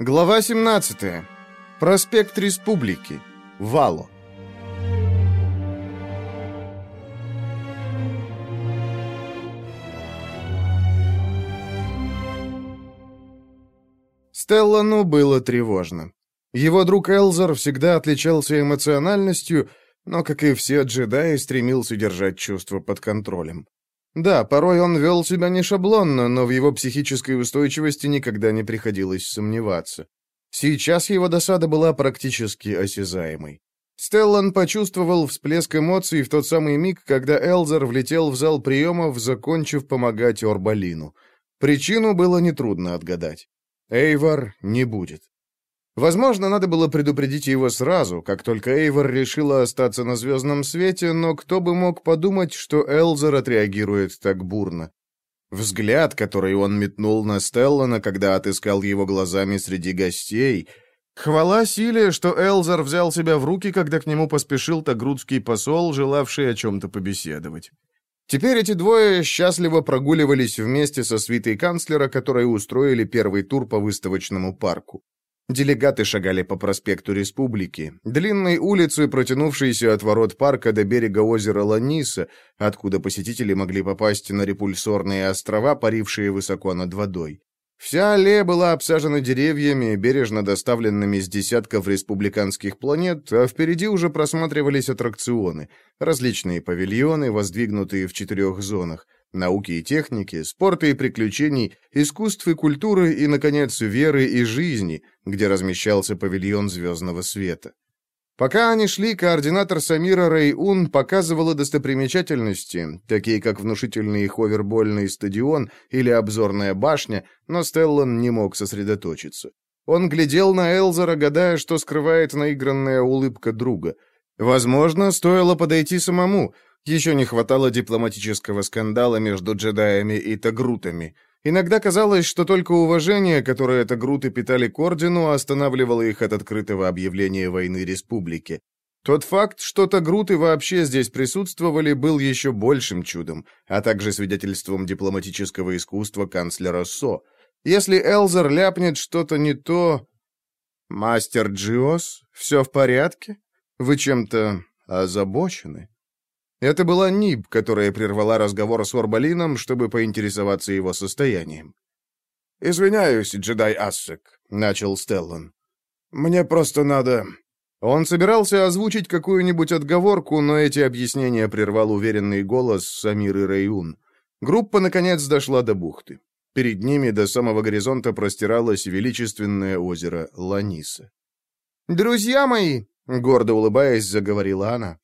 Глава 17. Проспект Республики. Вало. Стеллану было тревожно. Его друг Элзор всегда отличался эмоциональностью, но, как и все джедаи, стремился держать чувства под контролем. Да, порой он вел себя не шаблонно, но в его психической устойчивости никогда не приходилось сомневаться. Сейчас его досада была практически осязаемой. Стеллан почувствовал всплеск эмоций в тот самый миг, когда Элзер влетел в зал приемов, закончив помогать Орбалину. Причину было нетрудно отгадать. Эйвор не будет. Возможно, надо было предупредить его сразу, как только Эйвор решила остаться на звездном свете, но кто бы мог подумать, что Элзер отреагирует так бурно. Взгляд, который он метнул на Стеллана, когда отыскал его глазами среди гостей. Хвала силе, что Элзер взял себя в руки, когда к нему поспешил тагрудский посол, желавший о чем-то побеседовать. Теперь эти двое счастливо прогуливались вместе со свитой канцлера, которые устроили первый тур по выставочному парку. Делегаты шагали по проспекту Республики, длинной улице, протянувшейся от ворот парка до берега озера Ланиса, откуда посетители могли попасть на репульсорные острова, парившие высоко над водой. Вся аллея была обсажена деревьями, бережно доставленными с десятков республиканских планет, а впереди уже просматривались аттракционы, различные павильоны, воздвигнутые в четырех зонах – науки и техники, спорта и приключений, искусств и культуры и, наконец, веры и жизни, где размещался павильон звездного света. Пока они шли, координатор Самира Рейун показывала достопримечательности, такие как внушительный ховербольный стадион или обзорная башня, но Стеллан не мог сосредоточиться. Он глядел на Элзера, гадая, что скрывает наигранная улыбка друга. Возможно, стоило подойти самому — еще не хватало дипломатического скандала между джедаями и тагрутами. Иногда казалось, что только уважение, которое тагруты питали к ордену, останавливало их от открытого объявления войны республике. Тот факт, что тагруты вообще здесь присутствовали, был еще большим чудом, а также свидетельством дипломатического искусства канцлера Со. Если Элзер ляпнет что-то не то... «Мастер Джиос, все в порядке? Вы чем-то озабочены?» Это была Ниб, которая прервала разговор с Орбалином, чтобы поинтересоваться его состоянием. «Извиняюсь, джедай Ассек», — начал Стеллан. «Мне просто надо...» Он собирался озвучить какую-нибудь отговорку, но эти объяснения прервал уверенный голос Самиры Рейун. Группа, наконец, дошла до бухты. Перед ними до самого горизонта простиралось величественное озеро Ланиса. «Друзья мои!» — гордо улыбаясь, заговорила она.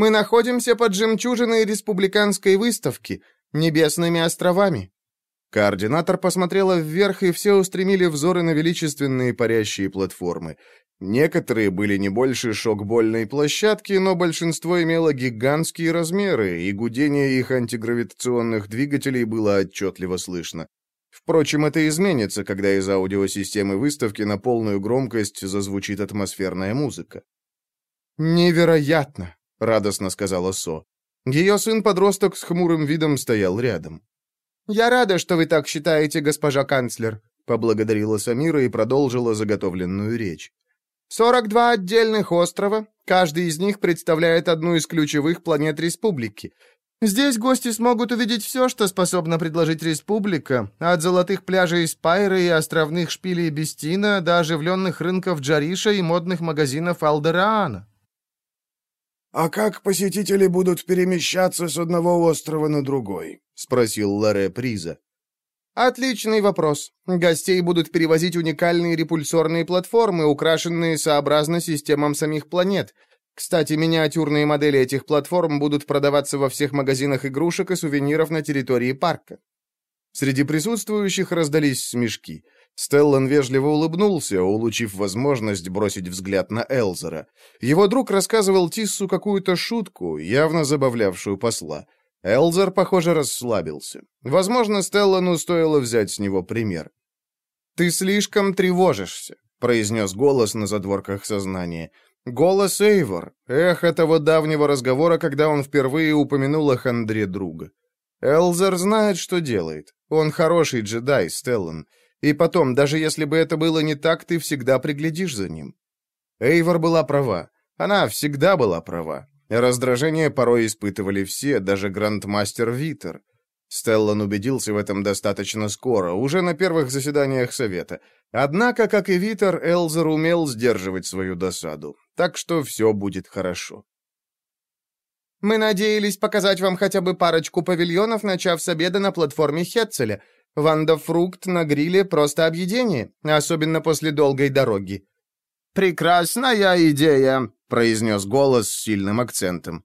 Мы находимся под жемчужиной республиканской выставки, Небесными островами». Координатор посмотрела вверх, и все устремили взоры на величественные парящие платформы. Некоторые были не больше шокбольной площадки, но большинство имело гигантские размеры, и гудение их антигравитационных двигателей было отчетливо слышно. Впрочем, это изменится, когда из аудиосистемы выставки на полную громкость зазвучит атмосферная музыка. «Невероятно!» — радостно сказала Со. Ее сын-подросток с хмурым видом стоял рядом. «Я рада, что вы так считаете, госпожа канцлер», — поблагодарила Самира и продолжила заготовленную речь. «Сорок два отдельных острова, каждый из них представляет одну из ключевых планет республики. Здесь гости смогут увидеть все, что способна предложить республика, от золотых пляжей Спайры и островных шпилей Бестина до оживленных рынков Джариша и модных магазинов Алдераана. «А как посетители будут перемещаться с одного острова на другой?» — спросил Ларе Приза. «Отличный вопрос. Гостей будут перевозить уникальные репульсорные платформы, украшенные сообразно системам самих планет. Кстати, миниатюрные модели этих платформ будут продаваться во всех магазинах игрушек и сувениров на территории парка». Среди присутствующих раздались смешки — Стеллан вежливо улыбнулся, улучив возможность бросить взгляд на Элзера. Его друг рассказывал Тиссу какую-то шутку, явно забавлявшую посла. Элзер, похоже, расслабился. Возможно, Стеллану стоило взять с него пример. «Ты слишком тревожишься», — произнес голос на задворках сознания. Голос Эйвор, эхо того давнего разговора, когда он впервые упомянул о хандре друга. Элзер знает, что делает. Он хороший джедай, Стеллан. И потом, даже если бы это было не так, ты всегда приглядишь за ним. Эйвор была права. Она всегда была права. Раздражение порой испытывали все, даже грандмастер Витер. Стеллан убедился в этом достаточно скоро, уже на первых заседаниях Совета. Однако, как и Витер, Элзер умел сдерживать свою досаду. Так что все будет хорошо. «Мы надеялись показать вам хотя бы парочку павильонов, начав с обеда на платформе Хетцеля. Вандофрукт на гриле — просто объедение, особенно после долгой дороги». «Прекрасная идея», — произнес голос с сильным акцентом.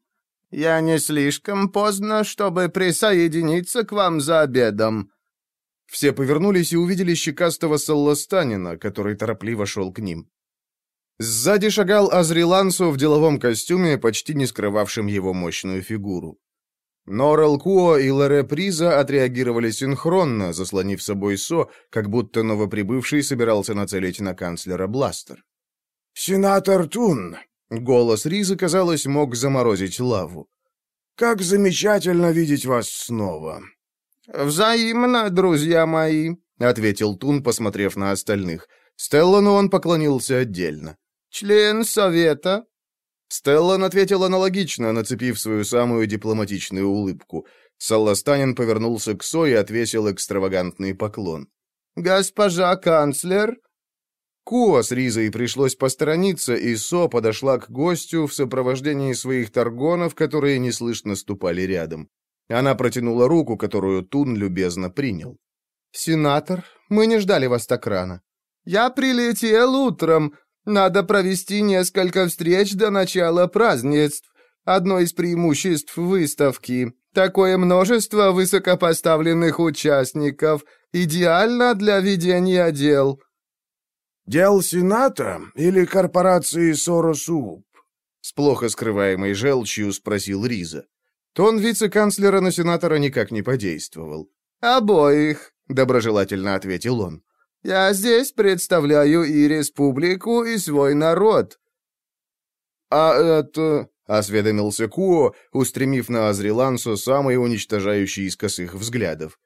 «Я не слишком поздно, чтобы присоединиться к вам за обедом». Все повернулись и увидели щекастого Салластанина, который торопливо шел к ним. Сзади шагал Азрилансу в деловом костюме, почти не скрывавшем его мощную фигуру. Норел Куо и Ларе Приза отреагировали синхронно, заслонив собой Со, как будто новоприбывший собирался нацелить на канцлера бластер. «Сенатор Тун!» — голос Риза, казалось, мог заморозить лаву. «Как замечательно видеть вас снова!» «Взаимно, друзья мои!» — ответил Тун, посмотрев на остальных. Стеллану он поклонился отдельно. «Член совета?» Стеллан ответил аналогично, нацепив свою самую дипломатичную улыбку. Салластанин повернулся к Со и отвесил экстравагантный поклон. «Госпожа канцлер?» Куа с Ризой пришлось посторониться, и Со подошла к гостю в сопровождении своих торгонов, которые неслышно ступали рядом. Она протянула руку, которую Тун любезно принял. «Сенатор, мы не ждали вас так рано». «Я прилетел утром. Надо провести несколько встреч до начала празднеств. Одно из преимуществ выставки. Такое множество высокопоставленных участников. Идеально для ведения дел». «Дел Сената или корпорации Соросуп?» С плохо скрываемой желчью спросил Риза. Тон вице-канцлера на сенатора никак не подействовал. «Обоих», — доброжелательно ответил он. «Я здесь представляю и республику, и свой народ». «А это...» — осведомился Куо, устремив на Азрилансу самый уничтожающий из косых взглядов.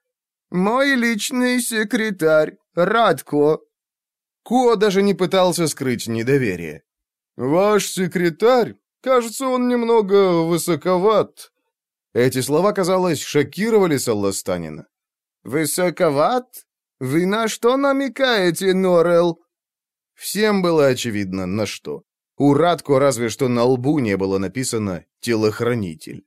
«Мой личный секретарь, Радко», Куо даже не пытался скрыть недоверие. «Ваш секретарь? Кажется, он немного высоковат». Эти слова, казалось, шокировали Салластанина. «Высоковат? Вы на что намекаете, Норел?» Всем было очевидно, на что. У Радко разве что на лбу не было написано «телохранитель».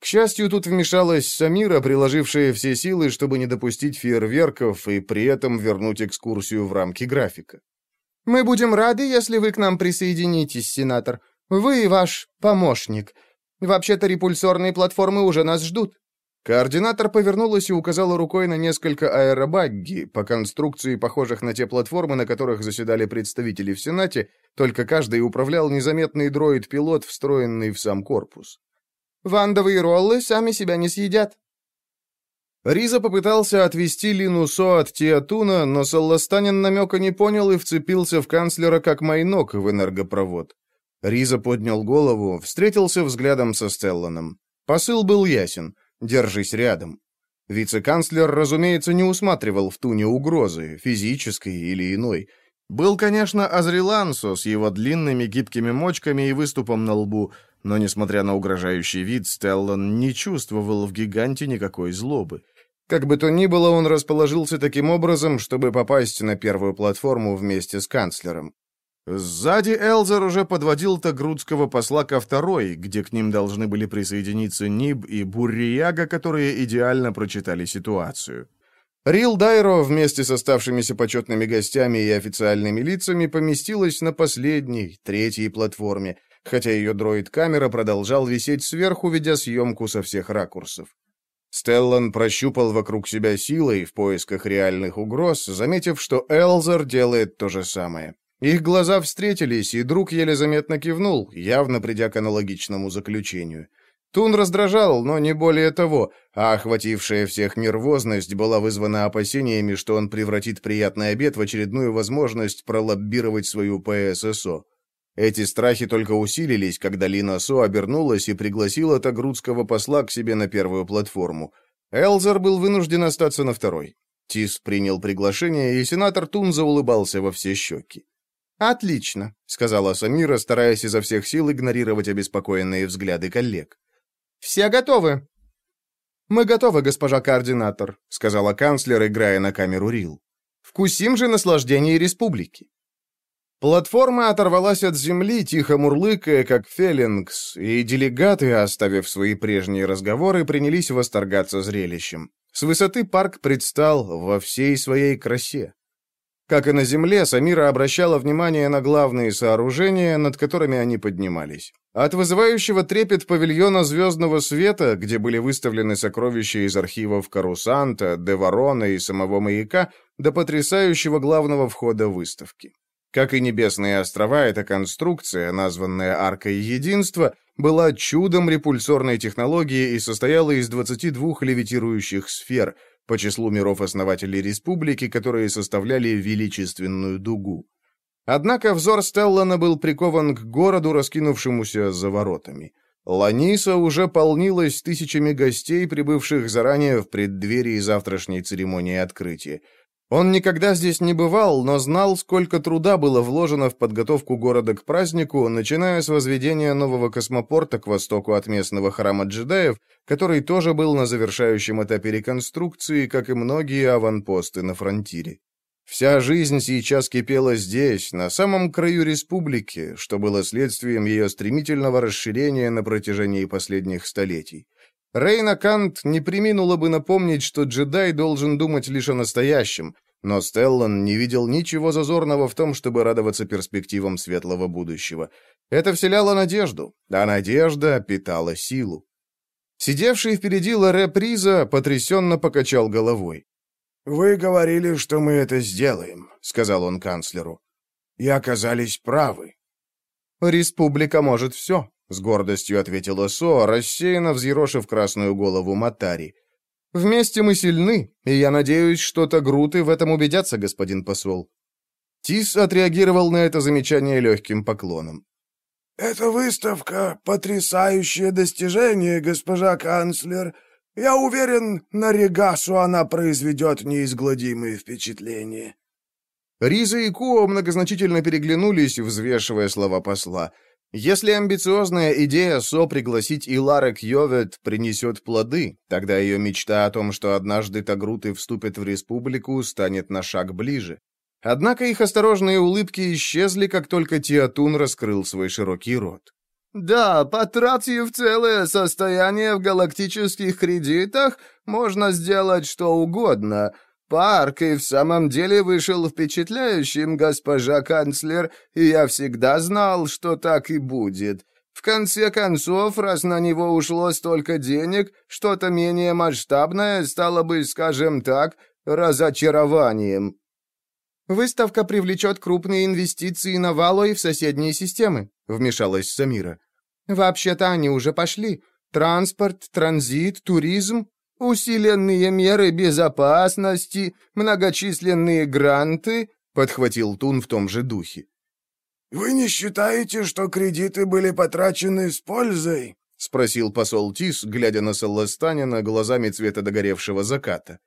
К счастью, тут вмешалась Самира, приложившая все силы, чтобы не допустить фейерверков и при этом вернуть экскурсию в рамки графика. «Мы будем рады, если вы к нам присоединитесь, сенатор. Вы и ваш помощник. Вообще-то репульсорные платформы уже нас ждут». Координатор повернулась и указала рукой на несколько аэробагги, по конструкции похожих на те платформы, на которых заседали представители в Сенате, только каждый управлял незаметный дроид-пилот, встроенный в сам корпус. Вандовые роллы сами себя не съедят». Риза попытался отвести Лину Со от Тиатуна, но Салластанин намека не понял и вцепился в канцлера как майнок в энергопровод. Риза поднял голову, встретился взглядом со Стелланом. Посыл был ясен. «Держись рядом». Вице-канцлер, разумеется, не усматривал в Туне угрозы, физической или иной. Был, конечно, Азрилансо с его длинными гибкими мочками и выступом на лбу, но, несмотря на угрожающий вид, Стеллан не чувствовал в гиганте никакой злобы. Как бы то ни было, он расположился таким образом, чтобы попасть на первую платформу вместе с канцлером. Сзади Элзер уже подводил Тагрудского посла ко второй, где к ним должны были присоединиться Ниб и Буррияга, которые идеально прочитали ситуацию. Рил Дайро вместе с оставшимися почетными гостями и официальными лицами поместилась на последней, третьей платформе, хотя ее дроид-камера продолжал висеть сверху, ведя съемку со всех ракурсов. Стеллан прощупал вокруг себя силой в поисках реальных угроз, заметив, что Элзер делает то же самое. Их глаза встретились, и друг еле заметно кивнул, явно придя к аналогичному заключению. Тун раздражал, но не более того, а охватившая всех нервозность была вызвана опасениями, что он превратит приятный обед в очередную возможность пролоббировать свою ПССО. Эти страхи только усилились, когда Лина Со обернулась и пригласила Тагрудского посла к себе на первую платформу. Элзер был вынужден остаться на второй. Тис принял приглашение, и сенатор Тунза улыбался во все щеки. «Отлично», — сказала Самира, стараясь изо всех сил игнорировать обеспокоенные взгляды коллег. «Все готовы?» «Мы готовы, госпожа координатор», — сказала канцлер, играя на камеру Рил. «Вкусим же наслаждение республики». Платформа оторвалась от земли, тихо мурлыкая, как феллингс, и делегаты, оставив свои прежние разговоры, принялись восторгаться зрелищем. С высоты парк предстал во всей своей красе. Как и на земле, Самира обращала внимание на главные сооружения, над которыми они поднимались. От вызывающего трепет павильона звездного света, где были выставлены сокровища из архивов Карусанта, Деворона и самого маяка, до потрясающего главного входа выставки. Как и Небесные острова, эта конструкция, названная Аркой Единства, была чудом репульсорной технологии и состояла из 22 левитирующих сфер – по числу миров-основателей республики, которые составляли величественную дугу. Однако взор Стеллана был прикован к городу, раскинувшемуся за воротами. Ланиса уже полнилась тысячами гостей, прибывших заранее в преддверии завтрашней церемонии открытия. Он никогда здесь не бывал, но знал, сколько труда было вложено в подготовку города к празднику, начиная с возведения нового космопорта к востоку от местного храма джедаев, который тоже был на завершающем этапе реконструкции, как и многие аванпосты на фронтире. Вся жизнь сейчас кипела здесь, на самом краю республики, что было следствием ее стремительного расширения на протяжении последних столетий. Рейна Кант не приминула бы напомнить, что джедай должен думать лишь о настоящем, но Стеллан не видел ничего зазорного в том, чтобы радоваться перспективам светлого будущего. Это вселяло надежду, а надежда питала силу. Сидевший впереди Лоре Приза потрясенно покачал головой. «Вы говорили, что мы это сделаем», — сказал он канцлеру. «И оказались правы». «Республика может все», — с гордостью ответила Со, рассеянно взъерошив красную голову Матари. «Вместе мы сильны, и я надеюсь, что Тагруты в этом убедятся, господин посол». Тис отреагировал на это замечание легким поклоном. «Эта выставка — потрясающее достижение, госпожа канцлер. Я уверен, на Регасу она произведет неизгладимые впечатления». Риза и Куо многозначительно переглянулись, взвешивая слова посла — если амбициозная идея Со пригласить Илара Кьовет принесет плоды, тогда ее мечта о том, что однажды Тагруты вступят в республику, станет на шаг ближе. Однако их осторожные улыбки исчезли, как только Тиатун раскрыл свой широкий рот. «Да, потратив целое состояние в галактических кредитах, можно сделать что угодно, Парк и в самом деле вышел впечатляющим, госпожа канцлер, и я всегда знал, что так и будет. В конце концов, раз на него ушло столько денег, что-то менее масштабное стало бы, скажем так, разочарованием. «Выставка привлечет крупные инвестиции на Вало и в соседние системы», — вмешалась Самира. «Вообще-то они уже пошли. Транспорт, транзит, туризм «Усиленные меры безопасности, многочисленные гранты», — подхватил Тун в том же духе. «Вы не считаете, что кредиты были потрачены с пользой?» — спросил посол Тис, глядя на Салластанина глазами цвета догоревшего заката.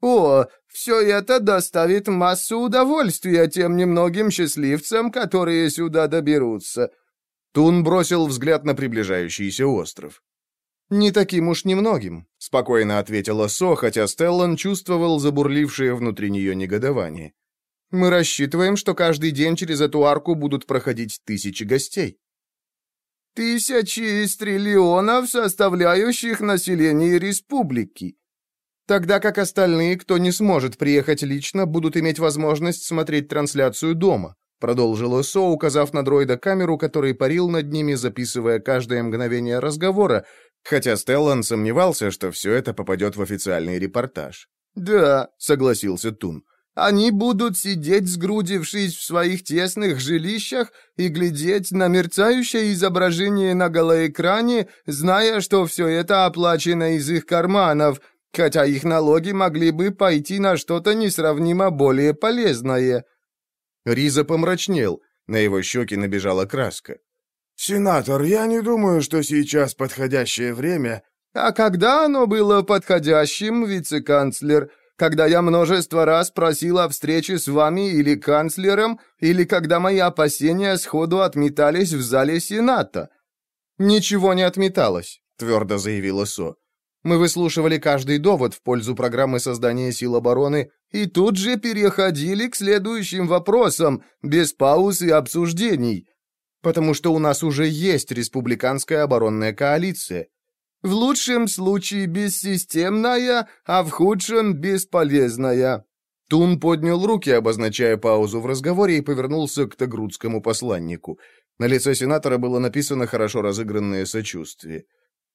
«О, все это доставит массу удовольствия тем немногим счастливцам, которые сюда доберутся». Тун бросил взгляд на приближающийся остров. «Не таким уж немногим», — спокойно ответила Со, хотя Стеллан чувствовал забурлившее внутри нее негодование. «Мы рассчитываем, что каждый день через эту арку будут проходить тысячи гостей». «Тысячи из триллионов, составляющих население республики», тогда как остальные, кто не сможет приехать лично, будут иметь возможность смотреть трансляцию дома», продолжила Со, указав на дроида камеру, который парил над ними, записывая каждое мгновение разговора, хотя Стеллан сомневался, что все это попадет в официальный репортаж. «Да», — согласился Тун, — «они будут сидеть, сгрудившись в своих тесных жилищах и глядеть на мерцающее изображение на голоэкране, зная, что все это оплачено из их карманов, хотя их налоги могли бы пойти на что-то несравнимо более полезное». Риза помрачнел, на его щеки набежала краска. «Сенатор, я не думаю, что сейчас подходящее время...» «А когда оно было подходящим, вице-канцлер? когда я множество раз просил о встрече с вами или канцлером, или когда мои опасения сходу отметались в зале Сената?» «Ничего не отметалось», — твердо заявила Со. «Мы выслушивали каждый довод в пользу программы создания сил обороны и тут же переходили к следующим вопросам, без пауз и обсуждений, потому что у нас уже есть республиканская оборонная коалиция. В лучшем случае бессистемная, а в худшем бесполезная». Тун поднял руки, обозначая паузу в разговоре, и повернулся к тагрудскому посланнику — на лице сенатора было написано хорошо разыгранное сочувствие.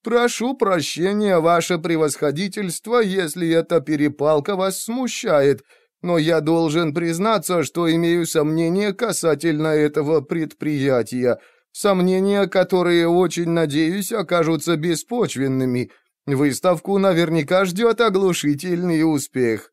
«Прошу прощения, ваше превосходительство, если эта перепалка вас смущает, но я должен признаться, что имею сомнения касательно этого предприятия, сомнения, которые, очень надеюсь, окажутся беспочвенными. Выставку наверняка ждет оглушительный успех».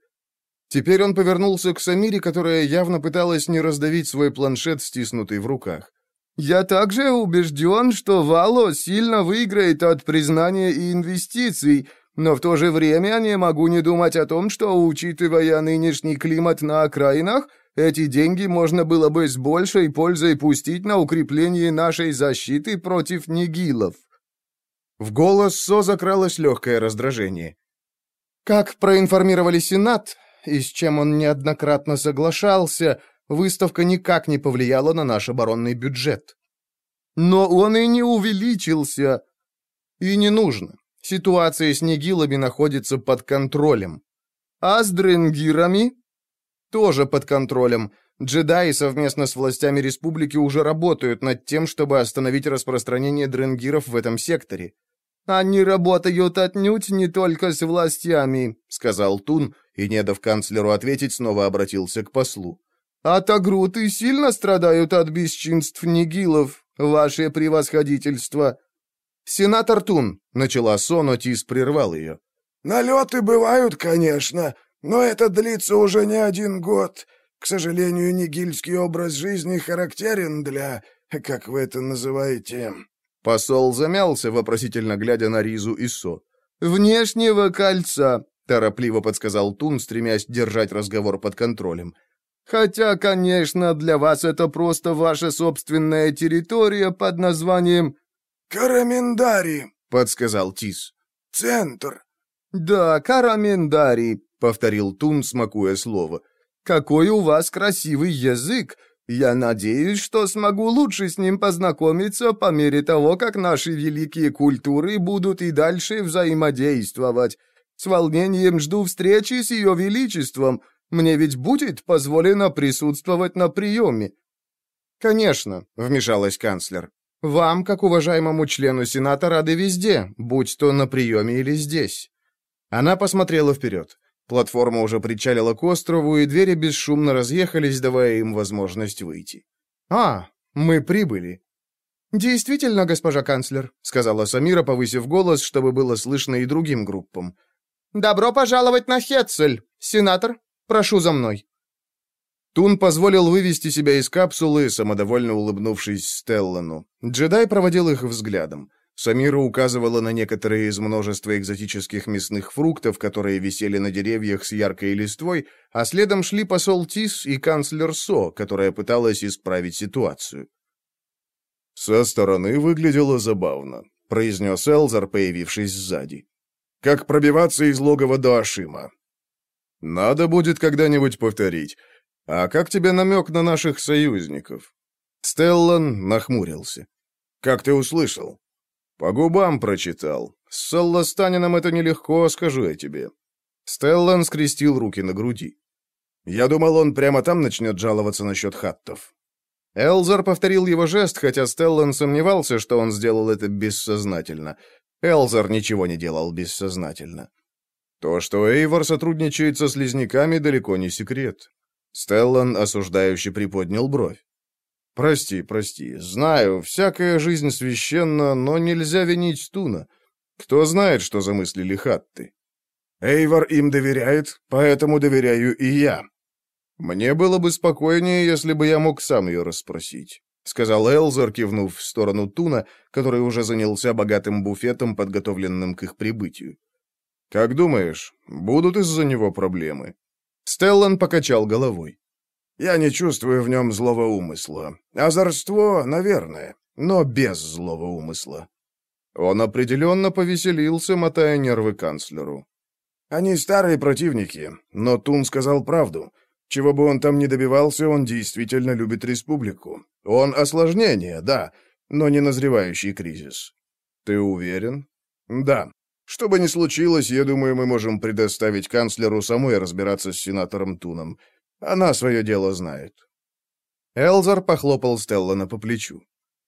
Теперь он повернулся к Самире, которая явно пыталась не раздавить свой планшет, стиснутый в руках. Я также убежден, что Вало сильно выиграет от признания и инвестиций, но в то же время я не могу не думать о том, что, учитывая нынешний климат на окраинах, эти деньги можно было бы с большей пользой пустить на укрепление нашей защиты против нигилов». В голос Со закралось легкое раздражение. Как проинформировали Сенат, и с чем он неоднократно соглашался, Выставка никак не повлияла на наш оборонный бюджет. Но он и не увеличился. И не нужно. Ситуация с Нигилами находится под контролем. А с Дренгирами? Тоже под контролем. Джедаи совместно с властями республики уже работают над тем, чтобы остановить распространение дренгиров в этом секторе. «Они работают отнюдь не только с властями», — сказал Тун, и, не дав канцлеру ответить, снова обратился к послу. А тагруты сильно страдают от бесчинств нигилов, ваше превосходительство». «Сенатор Тун», — начала Со, Тис прервал ее. «Налеты бывают, конечно, но это длится уже не один год. К сожалению, нигильский образ жизни характерен для... как вы это называете...» Посол замялся, вопросительно глядя на Ризу и Со. «Внешнего кольца», — торопливо подсказал Тун, стремясь держать разговор под контролем. Хотя, конечно, для вас это просто ваша собственная территория под названием... «Карамендари», — подсказал Тис. «Центр». «Да, Карамендари», — повторил Тун, смакуя слово. «Какой у вас красивый язык! Я надеюсь, что смогу лучше с ним познакомиться по мере того, как наши великие культуры будут и дальше взаимодействовать. С волнением жду встречи с ее величеством, мне ведь будет позволено присутствовать на приеме». «Конечно», — вмешалась канцлер. «Вам, как уважаемому члену Сената, рады везде, будь то на приеме или здесь». Она посмотрела вперед. Платформа уже причалила к острову, и двери бесшумно разъехались, давая им возможность выйти. «А, мы прибыли». «Действительно, госпожа канцлер», — сказала Самира, повысив голос, чтобы было слышно и другим группам. «Добро пожаловать на Хетцель, сенатор, Прошу за мной». Тун позволил вывести себя из капсулы, самодовольно улыбнувшись Стеллану. Джедай проводил их взглядом. Самира указывала на некоторые из множества экзотических мясных фруктов, которые висели на деревьях с яркой листвой, а следом шли посол Тис и канцлер Со, которая пыталась исправить ситуацию. «Со стороны выглядело забавно», — произнес Элзар, появившись сзади. «Как пробиваться из логова до Ашима. Надо будет когда-нибудь повторить. А как тебе намек на наших союзников? Стеллан нахмурился. Как ты услышал? По губам прочитал. С Салластанином это нелегко, скажу я тебе. Стеллан скрестил руки на груди. Я думал, он прямо там начнет жаловаться насчет хаттов. Элзар повторил его жест, хотя Стеллан сомневался, что он сделал это бессознательно. Элзар ничего не делал бессознательно. То, что Эйвор сотрудничает со слизняками, далеко не секрет. Стеллан осуждающе приподнял бровь. «Прости, прости. Знаю, всякая жизнь священна, но нельзя винить Стуна. Кто знает, что замыслили хатты?» «Эйвор им доверяет, поэтому доверяю и я». «Мне было бы спокойнее, если бы я мог сам ее расспросить», — сказал Элзор, кивнув в сторону Туна, который уже занялся богатым буфетом, подготовленным к их прибытию. Как думаешь, будут из-за него проблемы?» Стеллан покачал головой. «Я не чувствую в нем злого умысла. Озорство, наверное, но без злого умысла». Он определенно повеселился, мотая нервы канцлеру. «Они старые противники, но Тун сказал правду. Чего бы он там ни добивался, он действительно любит республику. Он осложнение, да, но не назревающий кризис». «Ты уверен?» «Да. Что бы ни случилось, я думаю, мы можем предоставить канцлеру самой разбираться с сенатором Туном. Она свое дело знает». Элзар похлопал Стеллана по плечу.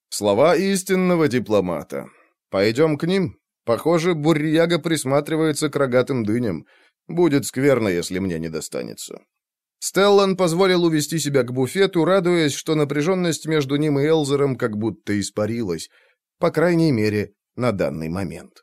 «Слова истинного дипломата. Пойдем к ним. Похоже, Бурьяга присматривается к рогатым дыням. Будет скверно, если мне не достанется». Стеллан позволил увести себя к буфету, радуясь, что напряженность между ним и Элзером как будто испарилась. По крайней мере, на данный момент.